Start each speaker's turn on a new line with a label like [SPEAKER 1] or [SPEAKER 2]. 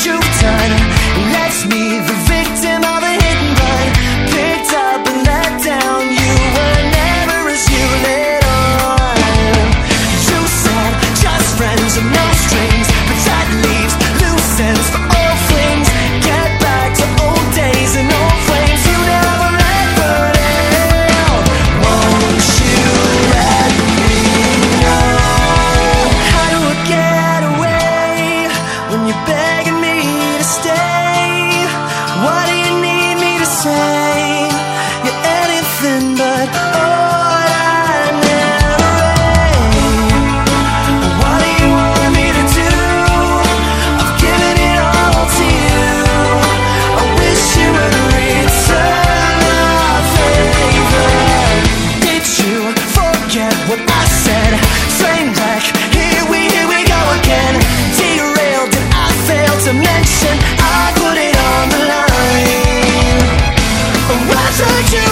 [SPEAKER 1] you've done lets me the take you